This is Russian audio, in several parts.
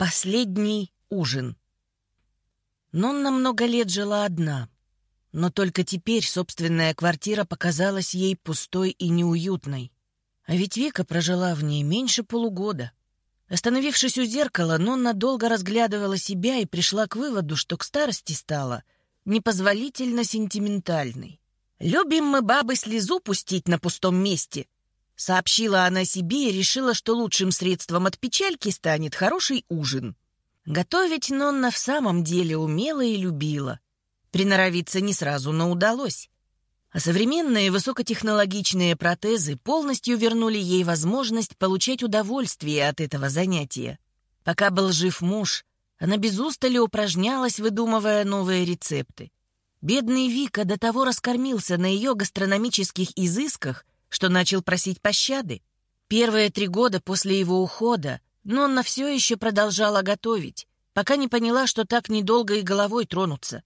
Последний ужин. Нонна много лет жила одна, но только теперь собственная квартира показалась ей пустой и неуютной. А ведь Вика прожила в ней меньше полугода. Остановившись у зеркала, Нонна долго разглядывала себя и пришла к выводу, что к старости стала непозволительно сентиментальной. «Любим мы, бабы, слезу пустить на пустом месте», Сообщила она себе и решила, что лучшим средством от печальки станет хороший ужин. Готовить Нонна в самом деле умела и любила. Приноровиться не сразу, но удалось. А современные высокотехнологичные протезы полностью вернули ей возможность получать удовольствие от этого занятия. Пока был жив муж, она без устали упражнялась, выдумывая новые рецепты. Бедный Вика до того раскормился на ее гастрономических изысках, что начал просить пощады. Первые три года после его ухода Нонна все еще продолжала готовить, пока не поняла, что так недолго и головой тронуться.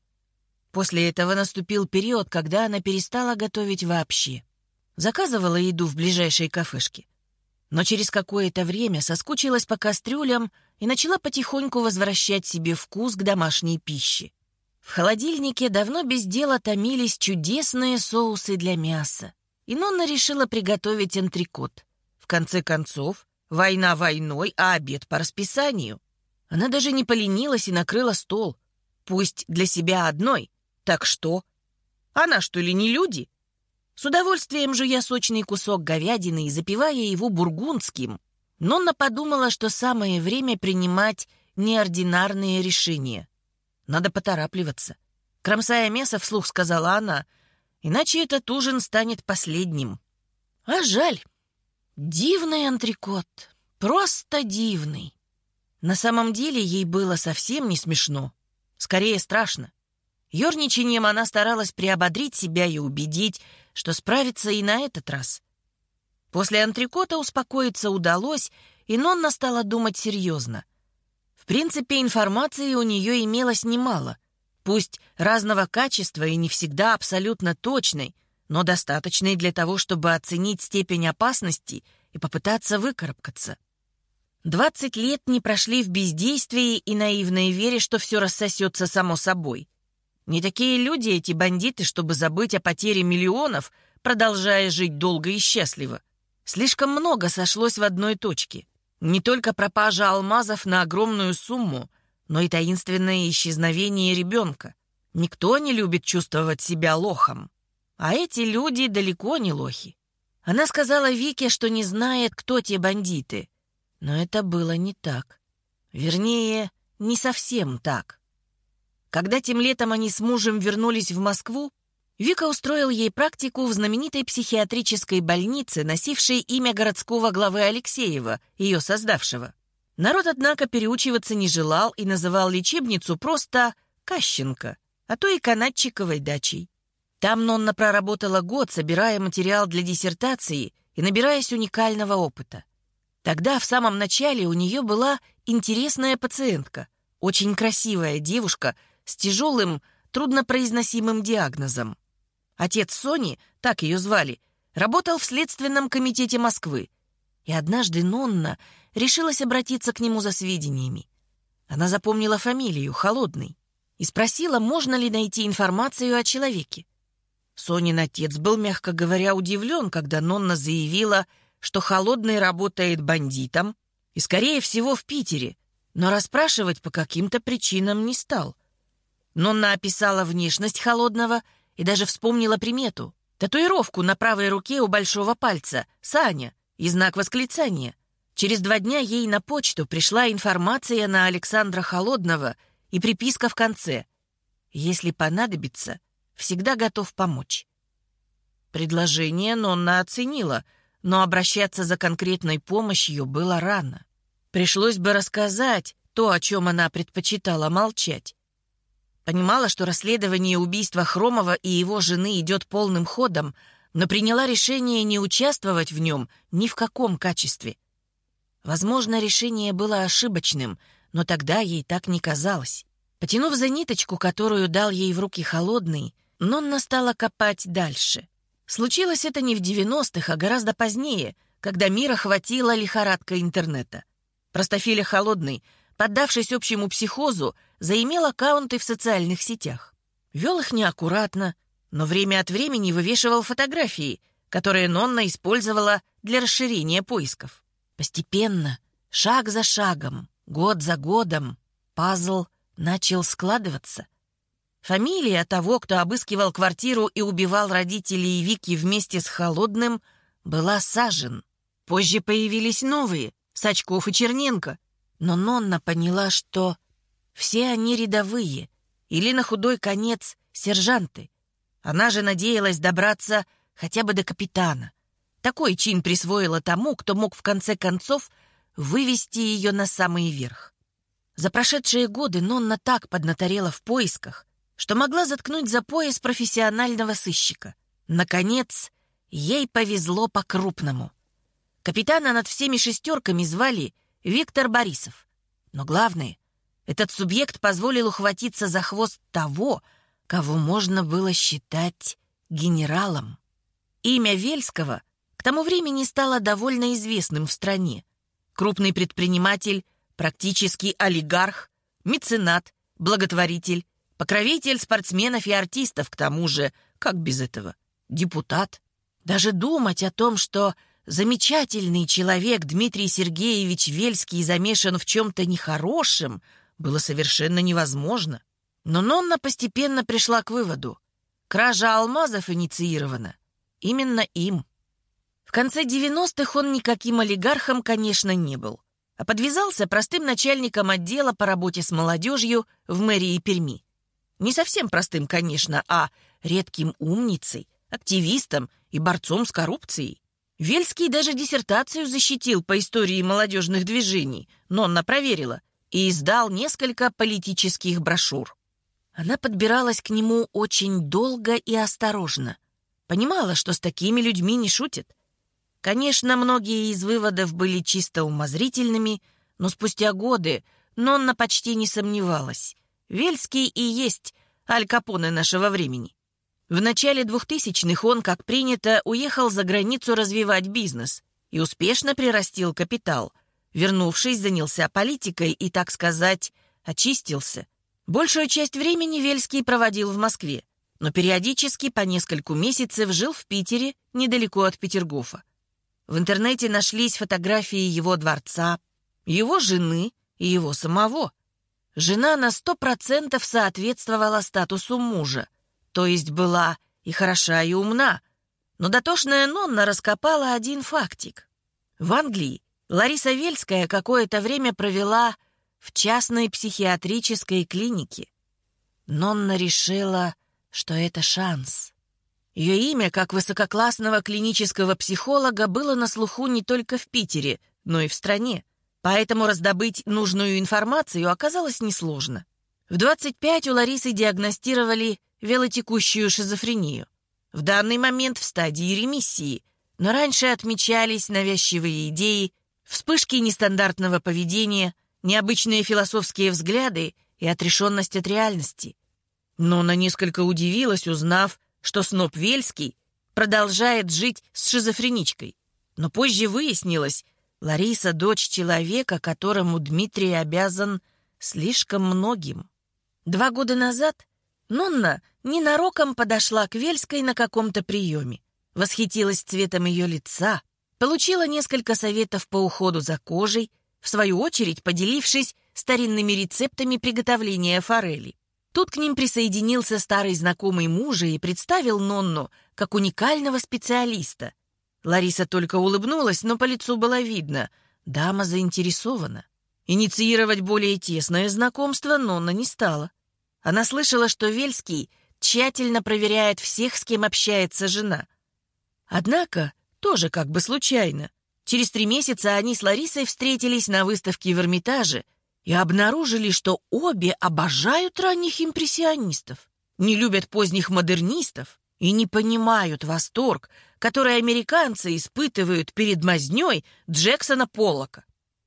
После этого наступил период, когда она перестала готовить вообще. Заказывала еду в ближайшей кафешке. Но через какое-то время соскучилась по кастрюлям и начала потихоньку возвращать себе вкус к домашней пище. В холодильнике давно без дела томились чудесные соусы для мяса и Нонна решила приготовить антрикот. В конце концов, война войной, а обед по расписанию. Она даже не поленилась и накрыла стол. Пусть для себя одной. Так что? Она что ли не люди? С удовольствием жуя сочный кусок говядины и запивая его бургундским, Нонна подумала, что самое время принимать неординарные решения. Надо поторапливаться. Кромсая мясо, вслух сказала она — Иначе этот ужин станет последним. А жаль. Дивный антрикот. Просто дивный. На самом деле ей было совсем не смешно. Скорее страшно. Ёрничанием она старалась приободрить себя и убедить, что справится и на этот раз. После антрикота успокоиться удалось, и Нонна стала думать серьезно. В принципе, информации у нее имелось немало пусть разного качества и не всегда абсолютно точной, но достаточной для того, чтобы оценить степень опасности и попытаться выкарабкаться. Двадцать лет не прошли в бездействии и наивной вере, что все рассосется само собой. Не такие люди эти бандиты, чтобы забыть о потере миллионов, продолжая жить долго и счастливо. Слишком много сошлось в одной точке. Не только пропажа алмазов на огромную сумму, но и таинственное исчезновение ребенка. Никто не любит чувствовать себя лохом. А эти люди далеко не лохи. Она сказала Вике, что не знает, кто те бандиты. Но это было не так. Вернее, не совсем так. Когда тем летом они с мужем вернулись в Москву, Вика устроил ей практику в знаменитой психиатрической больнице, носившей имя городского главы Алексеева, ее создавшего. Народ, однако, переучиваться не желал и называл лечебницу просто Кащенко, а то и Канатчиковой дачей. Там Нонна проработала год, собирая материал для диссертации и набираясь уникального опыта. Тогда, в самом начале, у нее была интересная пациентка, очень красивая девушка с тяжелым, труднопроизносимым диагнозом. Отец Сони, так ее звали, работал в Следственном комитете Москвы. И однажды Нонна решилась обратиться к нему за сведениями. Она запомнила фамилию Холодный и спросила, можно ли найти информацию о человеке. Сонин отец был, мягко говоря, удивлен, когда Нонна заявила, что Холодный работает бандитом и, скорее всего, в Питере, но расспрашивать по каким-то причинам не стал. Нонна описала внешность Холодного и даже вспомнила примету — татуировку на правой руке у большого пальца, Саня, и знак восклицания — Через два дня ей на почту пришла информация на Александра Холодного и приписка в конце. «Если понадобится, всегда готов помочь». Предложение Нонна оценила, но обращаться за конкретной помощью было рано. Пришлось бы рассказать то, о чем она предпочитала молчать. Понимала, что расследование убийства Хромова и его жены идет полным ходом, но приняла решение не участвовать в нем ни в каком качестве. Возможно, решение было ошибочным, но тогда ей так не казалось. Потянув за ниточку, которую дал ей в руки холодный, Нонна стала копать дальше. Случилось это не в 90-х, а гораздо позднее, когда мира хватило лихорадка интернета. Простофиля Холодный поддавшись общему психозу, заимел аккаунты в социальных сетях. Вел их неаккуратно, но время от времени вывешивал фотографии, которые Нонна использовала для расширения поисков. Постепенно, шаг за шагом, год за годом, пазл начал складываться. Фамилия того, кто обыскивал квартиру и убивал родителей Вики вместе с Холодным, была Сажен. Позже появились новые — Сачков и Черненко. Но Нонна поняла, что все они рядовые или на худой конец сержанты. Она же надеялась добраться хотя бы до капитана. Такой чин присвоила тому, кто мог в конце концов вывести ее на самый верх. За прошедшие годы Нонна так поднаторела в поисках, что могла заткнуть за пояс профессионального сыщика. Наконец, ей повезло по-крупному. Капитана над всеми шестерками звали Виктор Борисов. Но главное, этот субъект позволил ухватиться за хвост того, кого можно было считать генералом. Имя Вельского к тому времени стало довольно известным в стране. Крупный предприниматель, практически олигарх, меценат, благотворитель, Покровитель спортсменов и артистов, к тому же, как без этого, депутат. Даже думать о том, что замечательный человек Дмитрий Сергеевич Вельский замешан в чем-то нехорошем, было совершенно невозможно. Но Нонна постепенно пришла к выводу. Кража алмазов инициирована именно им. В конце 90-х он никаким олигархом, конечно, не был, а подвязался простым начальником отдела по работе с молодежью в мэрии Перми. Не совсем простым, конечно, а редким умницей, активистом и борцом с коррупцией. Вельский даже диссертацию защитил по истории молодежных движений, но она проверила, и издал несколько политических брошюр. Она подбиралась к нему очень долго и осторожно. Понимала, что с такими людьми не шутят. Конечно, многие из выводов были чисто умозрительными, но спустя годы Нонна почти не сомневалась. Вельский и есть Аль Капоне нашего времени. В начале 2000-х он, как принято, уехал за границу развивать бизнес и успешно прирастил капитал. Вернувшись, занялся политикой и, так сказать, очистился. Большую часть времени Вельский проводил в Москве, но периодически по нескольку месяцев жил в Питере, недалеко от Петергофа. В интернете нашлись фотографии его дворца, его жены и его самого – Жена на сто процентов соответствовала статусу мужа, то есть была и хороша, и умна. Но дотошная Нонна раскопала один фактик. В Англии Лариса Вельская какое-то время провела в частной психиатрической клинике. Нонна решила, что это шанс. Ее имя, как высококлассного клинического психолога, было на слуху не только в Питере, но и в стране. Поэтому раздобыть нужную информацию оказалось несложно. В 25 у Ларисы диагностировали велотекущую шизофрению. В данный момент в стадии ремиссии, но раньше отмечались навязчивые идеи, вспышки нестандартного поведения, необычные философские взгляды и отрешенность от реальности. Но она несколько удивилась, узнав, что Сноп Вельский продолжает жить с шизофреничкой. Но позже выяснилось, Лариса — дочь человека, которому Дмитрий обязан слишком многим. Два года назад Нонна ненароком подошла к Вельской на каком-то приеме, восхитилась цветом ее лица, получила несколько советов по уходу за кожей, в свою очередь поделившись старинными рецептами приготовления форели. Тут к ним присоединился старый знакомый мужа и представил Нонну как уникального специалиста — Лариса только улыбнулась, но по лицу было видно. Дама заинтересована. Инициировать более тесное знакомство Нонна не стала. Она слышала, что Вельский тщательно проверяет всех, с кем общается жена. Однако, тоже как бы случайно, через три месяца они с Ларисой встретились на выставке в Эрмитаже и обнаружили, что обе обожают ранних импрессионистов, не любят поздних модернистов и не понимают восторг, который американцы испытывают перед мазнёй Джексона Поллока.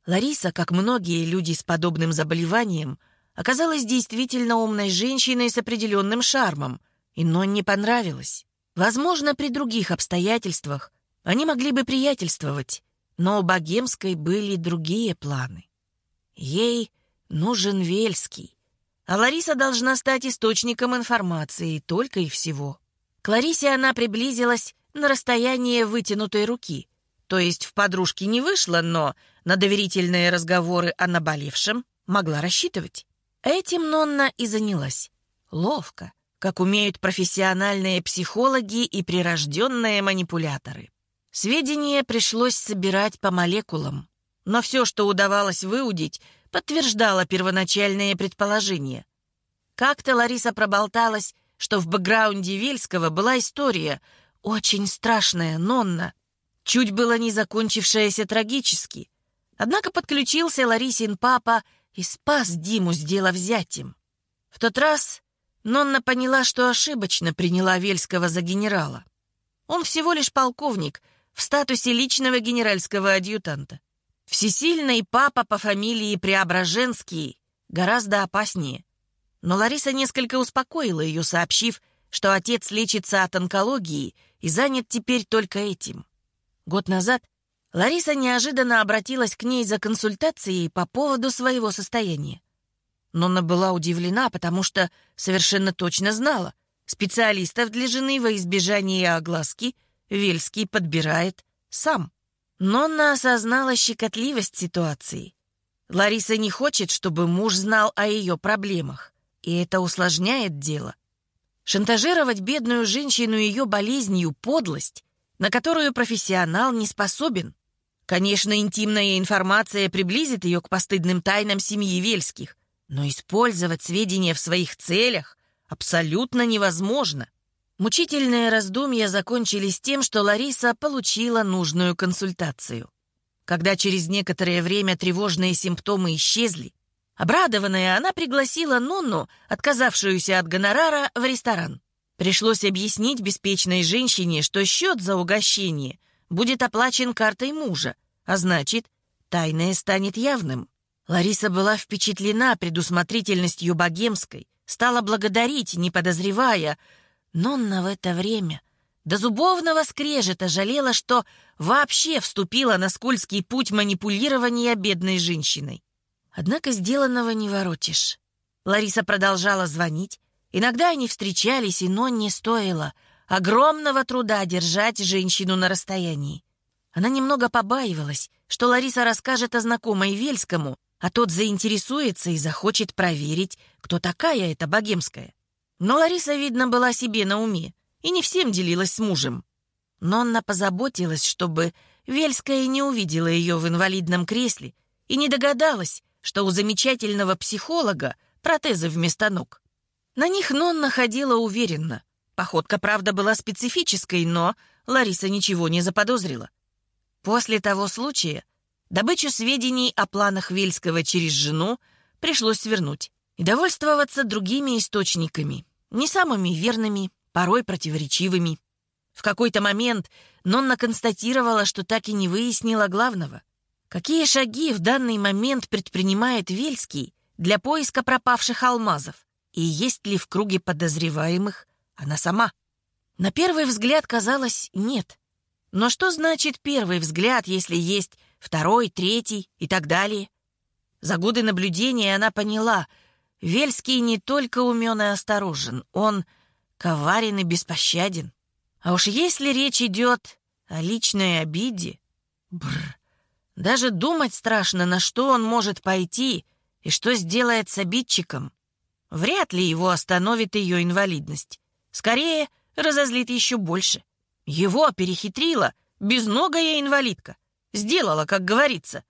Лариса, как многие люди с подобным заболеванием, оказалась действительно умной женщиной с определенным шармом, и но не понравилось. Возможно, при других обстоятельствах они могли бы приятельствовать, но у Богемской были другие планы. Ей Нужен Вельский. А Лариса должна стать источником информации, только и всего. К Ларисе она приблизилась на расстояние вытянутой руки. То есть в подружки не вышла, но на доверительные разговоры о наболевшем могла рассчитывать. Этим Нонна и занялась. Ловко, как умеют профессиональные психологи и прирожденные манипуляторы. Сведения пришлось собирать по молекулам. Но все, что удавалось выудить, подтверждало первоначальные предположения. Как-то Лариса проболталась, что в бэкграунде Вельского была история, очень страшная, Нонна, чуть было не закончившаяся трагически. Однако подключился Ларисин папа и спас Диму, сделав зятем. В тот раз Нонна поняла, что ошибочно приняла Вельского за генерала. Он всего лишь полковник в статусе личного генеральского адъютанта. Всесильный папа по фамилии Преображенский гораздо опаснее. Но Лариса несколько успокоила ее, сообщив, что отец лечится от онкологии и занят теперь только этим. Год назад Лариса неожиданно обратилась к ней за консультацией по поводу своего состояния. Но она была удивлена, потому что совершенно точно знала, специалистов для жены во избежание огласки Вельский подбирает сам. Но она осознала щекотливость ситуации. Лариса не хочет, чтобы муж знал о ее проблемах, и это усложняет дело. Шантажировать бедную женщину ее болезнью — подлость, на которую профессионал не способен. Конечно, интимная информация приблизит ее к постыдным тайнам семьи Вельских, но использовать сведения в своих целях абсолютно невозможно. Мучительные раздумья закончились тем, что Лариса получила нужную консультацию. Когда через некоторое время тревожные симптомы исчезли, обрадованная, она пригласила Нонну, отказавшуюся от гонорара, в ресторан. Пришлось объяснить беспечной женщине, что счет за угощение будет оплачен картой мужа, а значит, тайное станет явным. Лариса была впечатлена предусмотрительностью богемской, стала благодарить, не подозревая, но на в это время до зубовного скрежета жалела, что вообще вступила на скользкий путь манипулирования бедной женщиной. Однако сделанного не воротишь. Лариса продолжала звонить. Иногда они встречались, и но не стоило — огромного труда держать женщину на расстоянии. Она немного побаивалась, что Лариса расскажет о знакомой Вельскому, а тот заинтересуется и захочет проверить, кто такая эта богемская. Но Лариса, видно, была себе на уме и не всем делилась с мужем. Но она позаботилась, чтобы Вельская не увидела ее в инвалидном кресле и не догадалась, что у замечательного психолога протезы вместо ног. На них Нонна ходила уверенно, Походка, правда, была специфической, но Лариса ничего не заподозрила. После того случая добычу сведений о планах Вельского через жену пришлось свернуть и довольствоваться другими источниками, не самыми верными, порой противоречивыми. В какой-то момент Нонна констатировала, что так и не выяснила главного. Какие шаги в данный момент предпринимает Вельский для поиска пропавших алмазов? И есть ли в круге подозреваемых она сама. На первый взгляд казалось «нет». Но что значит первый взгляд, если есть второй, третий и так далее? За годы наблюдения она поняла, Вельский не только умен и осторожен, он коварен и беспощаден. А уж если речь идет о личной обиде, бр, даже думать страшно, на что он может пойти и что сделает с обидчиком. Вряд ли его остановит ее инвалидность. Скорее, разозлит еще больше. Его перехитрила безногая инвалидка. Сделала, как говорится.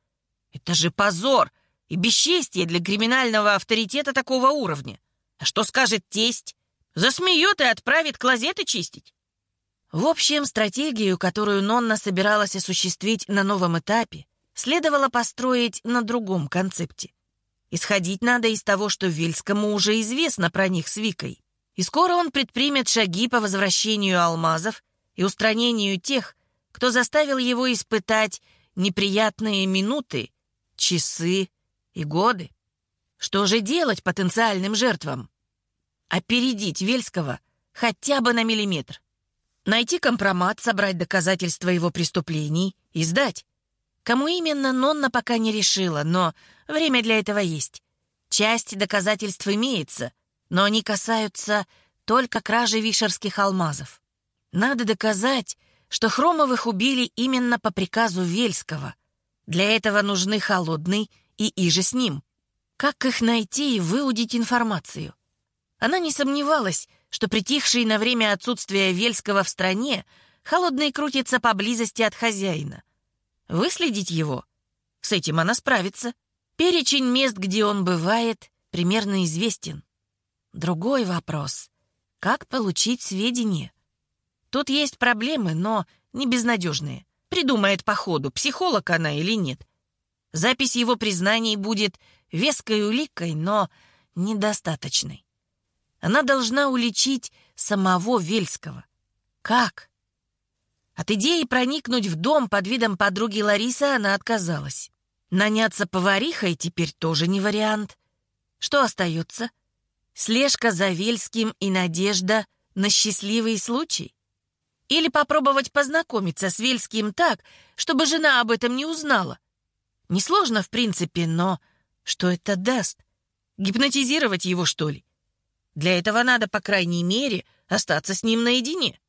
Это же позор и бесчестие для криминального авторитета такого уровня. А что скажет тесть? Засмеет и отправит клозеты чистить. В общем, стратегию, которую Нонна собиралась осуществить на новом этапе, следовало построить на другом концепте. Исходить надо из того, что Вельскому уже известно про них с Викой и скоро он предпримет шаги по возвращению алмазов и устранению тех, кто заставил его испытать неприятные минуты, часы и годы. Что же делать потенциальным жертвам? Опередить Вельского хотя бы на миллиметр. Найти компромат, собрать доказательства его преступлений и сдать. Кому именно, Нонна пока не решила, но время для этого есть. Часть доказательств имеется, но они касаются только кражи вишерских алмазов. Надо доказать, что Хромовых убили именно по приказу Вельского. Для этого нужны Холодный и Иже с ним. Как их найти и выудить информацию? Она не сомневалась, что притихший на время отсутствия Вельского в стране Холодный крутится поблизости от хозяина. Выследить его? С этим она справится. Перечень мест, где он бывает, примерно известен. Другой вопрос — как получить сведения? Тут есть проблемы, но не безнадежные. Придумает по ходу, психолог она или нет. Запись его признаний будет веской уликой, но недостаточной. Она должна уличить самого Вельского. Как? От идеи проникнуть в дом под видом подруги Ларисы она отказалась. Наняться поварихой теперь тоже не вариант. Что остается? Слежка за Вельским и надежда на счастливый случай? Или попробовать познакомиться с Вельским так, чтобы жена об этом не узнала? Несложно, в принципе, но что это даст? Гипнотизировать его, что ли? Для этого надо, по крайней мере, остаться с ним наедине.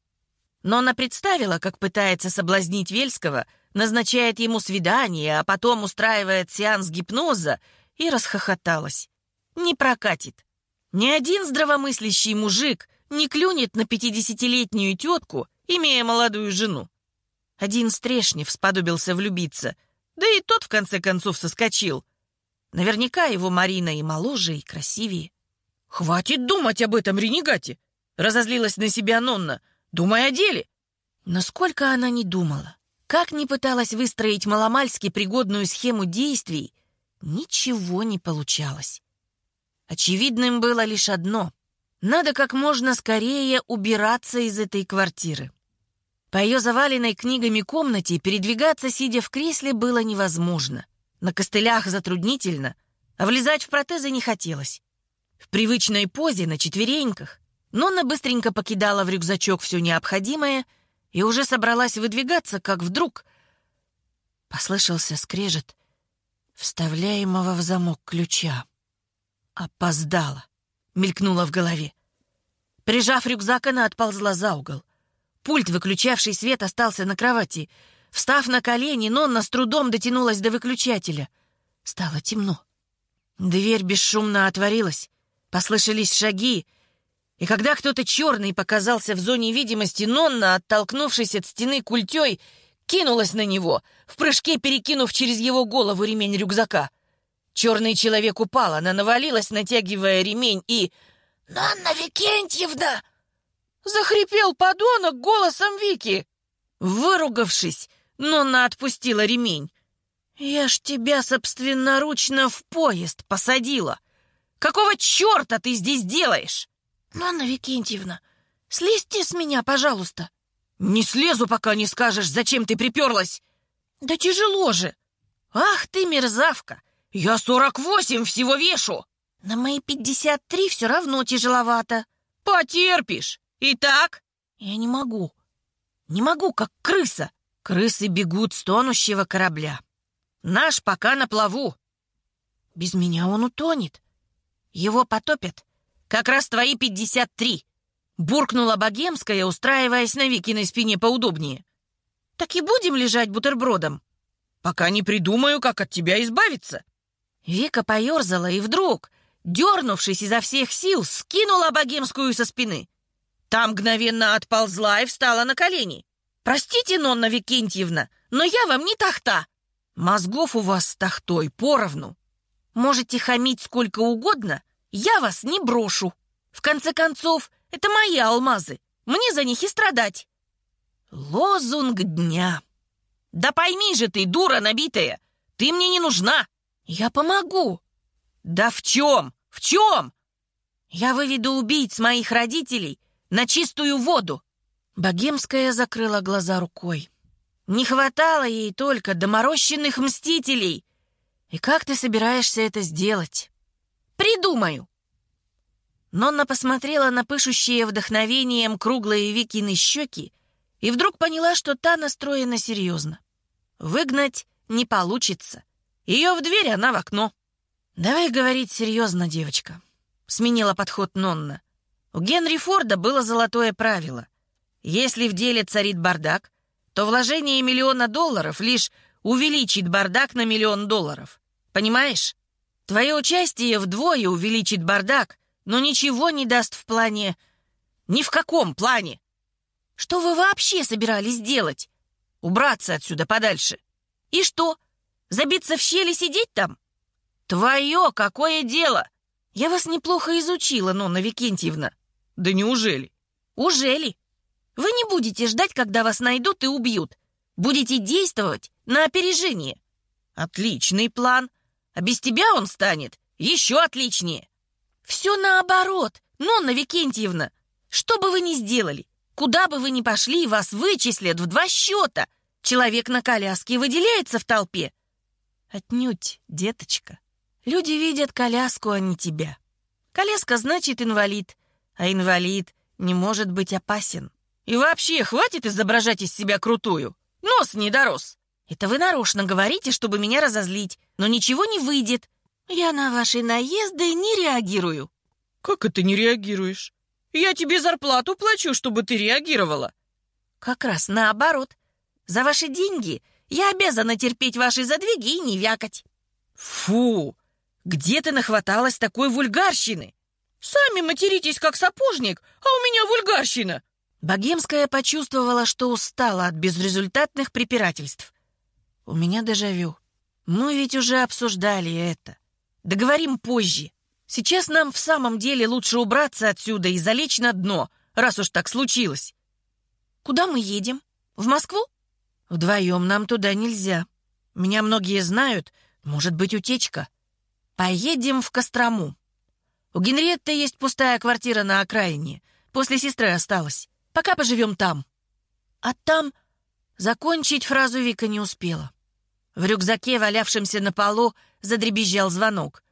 Но она представила, как пытается соблазнить Вельского, назначает ему свидание, а потом устраивает сеанс гипноза, и расхохоталась. Не прокатит. Ни один здравомыслящий мужик не клюнет на пятидесятилетнюю тетку, имея молодую жену. Один Стрешнев сподобился влюбиться, да и тот в конце концов соскочил. Наверняка его Марина и моложе, и красивее. «Хватит думать об этом ренегате!» — разозлилась на себя Нонна. «Думай о деле!» Но сколько она не думала, как не пыталась выстроить маломальски пригодную схему действий, ничего не получалось. Очевидным было лишь одно — надо как можно скорее убираться из этой квартиры. По ее заваленной книгами комнате передвигаться, сидя в кресле, было невозможно. На костылях затруднительно, а влезать в протезы не хотелось. В привычной позе, на четвереньках, Нонна быстренько покидала в рюкзачок все необходимое и уже собралась выдвигаться, как вдруг послышался скрежет вставляемого в замок ключа. «Опоздала», — мелькнула в голове. Прижав рюкзак, она отползла за угол. Пульт, выключавший свет, остался на кровати. Встав на колени, Нонна с трудом дотянулась до выключателя. Стало темно. Дверь бесшумно отворилась. Послышались шаги, и когда кто-то черный показался в зоне видимости, Нонна, оттолкнувшись от стены культей, кинулась на него, в прыжке перекинув через его голову ремень рюкзака. Черный человек упал, она навалилась, натягивая ремень, и... «Нанна Викентьевна!» Захрипел подонок голосом Вики. Выругавшись, Нонна отпустила ремень. «Я ж тебя собственноручно в поезд посадила. Какого черта ты здесь делаешь?» «Нанна Викентьевна, слезьте с меня, пожалуйста». «Не слезу, пока не скажешь, зачем ты приперлась». «Да тяжело же». «Ах ты, мерзавка! «Я сорок восемь всего вешу!» «На мои пятьдесят три все равно тяжеловато». «Потерпишь! Итак?» «Я не могу. Не могу, как крыса. Крысы бегут с тонущего корабля. Наш пока на плаву. Без меня он утонет. Его потопят. Как раз твои пятьдесят три». Буркнула богемская, устраиваясь на Викиной спине поудобнее. «Так и будем лежать бутербродом?» «Пока не придумаю, как от тебя избавиться». Вика поерзала и вдруг, дернувшись изо всех сил, скинула богемскую со спины. Там мгновенно отползла и встала на колени. «Простите, Нонна Викентьевна, но я вам не тахта. Мозгов у вас с тахтой поровну. Можете хамить сколько угодно, я вас не брошу. В конце концов, это мои алмазы, мне за них и страдать». Лозунг дня. «Да пойми же ты, дура набитая, ты мне не нужна!» «Я помогу!» «Да в чем? В чем?» «Я выведу убийц моих родителей на чистую воду!» Богемская закрыла глаза рукой. «Не хватало ей только доморощенных мстителей!» «И как ты собираешься это сделать?» «Придумаю!» Нонна посмотрела на пышущие вдохновением круглые Викины щеки и вдруг поняла, что та настроена серьезно. Выгнать не получится. Ее в дверь, она в окно. «Давай говорить серьезно, девочка», — сменила подход Нонна. «У Генри Форда было золотое правило. Если в деле царит бардак, то вложение миллиона долларов лишь увеличит бардак на миллион долларов. Понимаешь? Твое участие вдвое увеличит бардак, но ничего не даст в плане... Ни в каком плане. Что вы вообще собирались делать? Убраться отсюда подальше. И что? Забиться в щели сидеть там? Твое какое дело? Я вас неплохо изучила, Нонна Викентьевна. Да неужели? Ужели? Вы не будете ждать, когда вас найдут и убьют. Будете действовать на опережение. Отличный план. А без тебя он станет еще отличнее. Все наоборот, Нонна Викентьевна. Что бы вы ни сделали, куда бы вы ни пошли, вас вычислят в два счета. Человек на коляске выделяется в толпе. Отнюдь, деточка. Люди видят коляску, а не тебя. Коляска значит инвалид, а инвалид не может быть опасен. И вообще, хватит изображать из себя крутую. Нос не дорос. Это вы нарочно говорите, чтобы меня разозлить, но ничего не выйдет. Я на ваши наезды не реагирую. Как это не реагируешь? Я тебе зарплату плачу, чтобы ты реагировала. Как раз наоборот. За ваши деньги я обязана терпеть ваши задвиги и не вякать. Фу! Где ты нахваталась такой вульгарщины? Сами материтесь, как сапожник, а у меня вульгарщина. Богемская почувствовала, что устала от безрезультатных препирательств. У меня дежавю. Мы ведь уже обсуждали это. Договорим позже. Сейчас нам в самом деле лучше убраться отсюда и залечь на дно, раз уж так случилось. Куда мы едем? В Москву? Вдвоем нам туда нельзя. Меня многие знают. Может быть, утечка. Поедем в Кострому. У Генриетты есть пустая квартира на окраине. После сестры осталась. Пока поживем там. А там... Закончить фразу Вика не успела. В рюкзаке, валявшемся на полу, задребезжал звонок.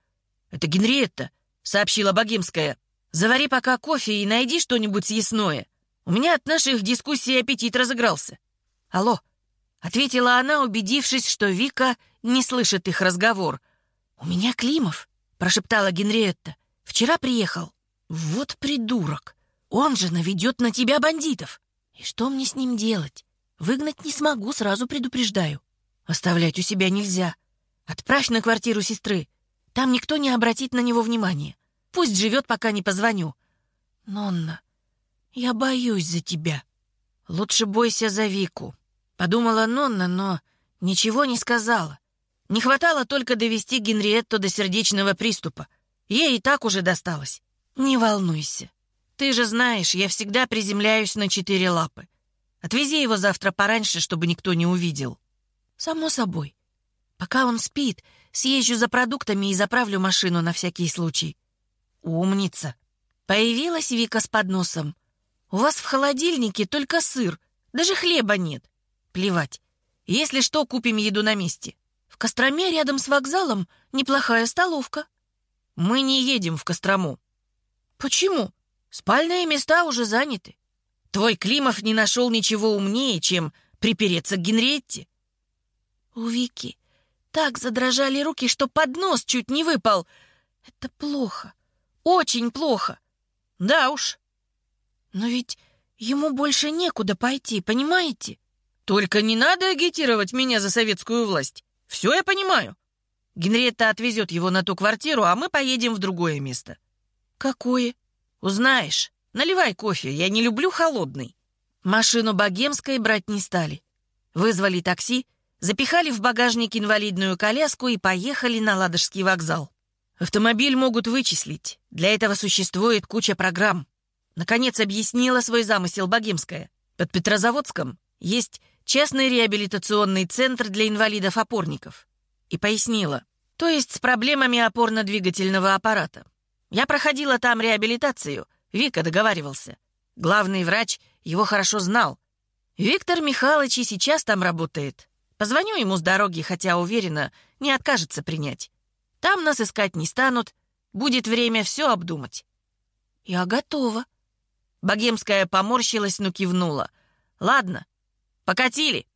«Это Генриетта», — сообщила Богимская. «Завари пока кофе и найди что-нибудь съестное. У меня от наших дискуссий аппетит разыгрался». «Алло», — ответила она, убедившись, что Вика не слышит их разговор. «У меня Климов», — прошептала Генриетта. «Вчера приехал». «Вот придурок! Он же наведет на тебя бандитов! И что мне с ним делать? Выгнать не смогу, сразу предупреждаю. Оставлять у себя нельзя. Отправь на квартиру сестры. Там никто не обратит на него внимания. Пусть живет, пока не позвоню. Нонна, я боюсь за тебя. Лучше бойся за Вику. Подумала Нонна, но ничего не сказала. Не хватало только довести Генриетту до сердечного приступа. Ей и так уже досталось. Не волнуйся. Ты же знаешь, я всегда приземляюсь на четыре лапы. Отвези его завтра пораньше, чтобы никто не увидел. Само собой. Пока он спит, съезжу за продуктами и заправлю машину на всякий случай. Умница. Появилась Вика с подносом. У вас в холодильнике только сыр, даже хлеба нет. Плевать. Если что, купим еду на месте. В Костроме рядом с вокзалом неплохая столовка. Мы не едем в Кострому. Почему? Спальные места уже заняты. Твой Климов не нашел ничего умнее, чем припереться к Генриетте. У Вики так задрожали руки, что поднос чуть не выпал. Это плохо. Очень плохо. Да уж. Но ведь ему больше некуда пойти, понимаете? Только не надо агитировать меня за советскую власть. Все я понимаю. Генриетта отвезет его на ту квартиру, а мы поедем в другое место. Какое? Узнаешь. Наливай кофе, я не люблю холодный. Машину богемской брать не стали. Вызвали такси, запихали в багажник инвалидную коляску и поехали на Ладожский вокзал. Автомобиль могут вычислить. Для этого существует куча программ. Наконец объяснила свой замысел Богемская. Под Петрозаводском есть частный реабилитационный центр для инвалидов-опорников. И пояснила, то есть с проблемами опорно-двигательного аппарата. Я проходила там реабилитацию, Вика договаривался. Главный врач его хорошо знал. Виктор Михайлович и сейчас там работает. Позвоню ему с дороги, хотя уверена, не откажется принять. Там нас искать не станут, будет время все обдумать. Я готова. Богемская поморщилась, но кивнула. Ладно, покатили.